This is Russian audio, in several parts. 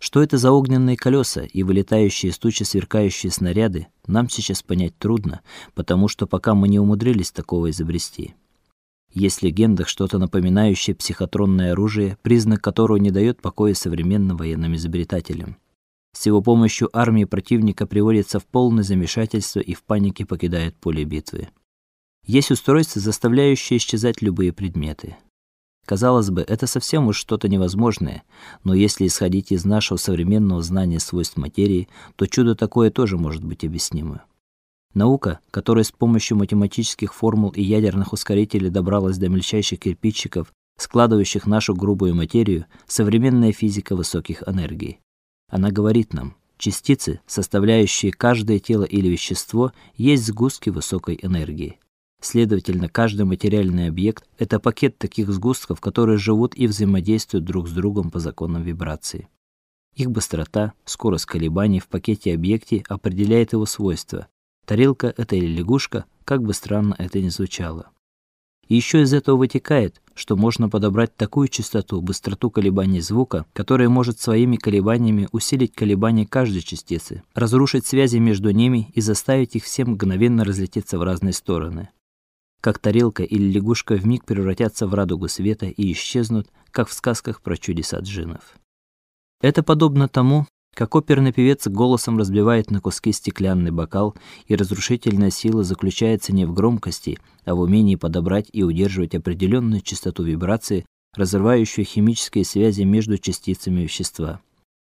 Что это за огненные колеса и вылетающие из тучи сверкающие снаряды, нам сейчас понять трудно, потому что пока мы не умудрились такого изобрести. Есть в легендах что-то напоминающее психотронное оружие, признак которого не дает покоя современным военным изобретателям. С его помощью армии противника приводится в полное замешательство и в панике покидает поле битвы. Есть устройство, заставляющее исчезать любые предметы. Казалось бы, это совсем уж что-то невозможное, но если исходить из нашего современного знания свойств материи, то чудо такое тоже может быть объяснимо. Наука, которая с помощью математических формул и ядерных ускорителей добралась до мельчайших кирпичиков, складывающих нашу грубую материю, современная физика высоких энергий. Она говорит нам: частицы, составляющие каждое тело или вещество, есть сгустки высокой энергии. Следовательно, каждый материальный объект это пакет таких сгустков, которые живут и взаимодействуют друг с другом по законам вибрации. Их быстрота, скорость колебаний в пакете объекте определяет его свойства, Тарелка это или лягушка, как бы странно это ни звучало. И еще из этого вытекает, что можно подобрать такую частоту, быстроту колебаний звука, которая может своими колебаниями усилить колебания каждой частицы, разрушить связи между ними и заставить их все мгновенно разлететься в разные стороны. Как тарелка или лягушка вмиг превратятся в радугу света и исчезнут, как в сказках про чудеса джиннов. Это подобно тому, как оперный певец голосом разбивает на куски стеклянный бокал, и разрушительная сила заключается не в громкости, а в умении подобрать и удерживать определенную частоту вибрации, разрывающую химические связи между частицами вещества.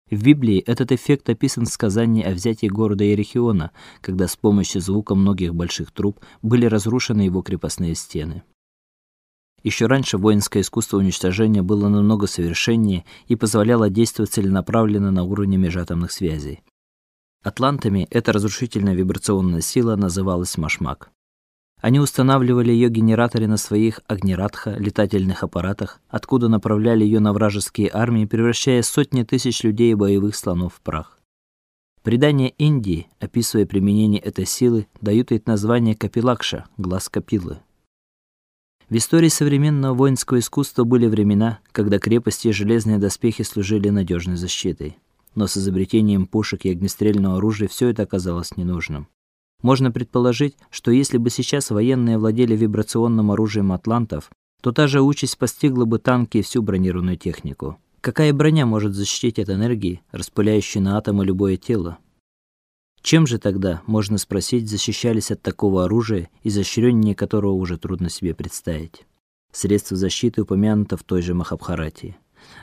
В Библии этот эффект описан в сказании о взятии города Иерихиона, когда с помощью звука многих больших труб были разрушены его крепостные стены. Еще раньше воинское искусство уничтожения было намного совершеннее и позволяло действовать целенаправленно на уровне межатомных связей. Атлантами эта разрушительная вибрационная сила называлась машмак. Они устанавливали ее генераторы на своих огнератха летательных аппаратах, откуда направляли ее на вражеские армии, превращая сотни тысяч людей и боевых слонов в прах. Предания Индии, описывая применение этой силы, дают ей название капилакша глаз капилы. В истории современного воинского искусства были времена, когда крепости и железные доспехи служили надежной защитой. Но с изобретением пушек и огнестрельного оружия все это оказалось ненужным. Можно предположить, что если бы сейчас военные владели вибрационным оружием атлантов, то та же участь постигла бы танки и всю бронированную технику. Какая броня может защитить от энергии, распыляющей на атомы любое тело? Чем же тогда, можно спросить, защищались от такого оружия, изощреннее которого уже трудно себе представить? Средство защиты упомянуто в той же Махабхарате.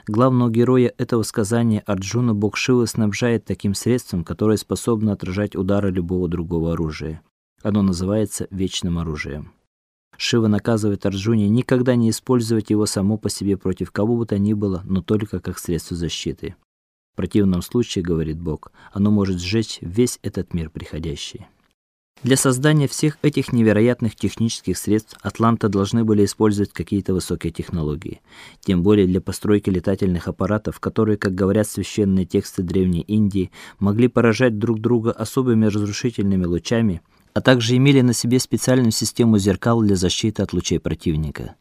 Главного героя этого сказания Арджуна бог Шива снабжает таким средством, которое способно отражать удары любого другого оружия. Оно называется вечным оружием. Шива наказывает Арджуне никогда не использовать его само по себе против кого бы то ни было, но только как средство защиты. В противном случае, говорит Бог, оно может сжечь весь этот мир приходящий. Для создания всех этих невероятных технических средств атланты должны были использовать какие-то высокие технологии, тем более для постройки летательных аппаратов, которые, как говорят священные тексты древней Индии, могли поражать друг друга особыми разрушительными лучами, а также имели на себе специальную систему зеркал для защиты от лучей противника.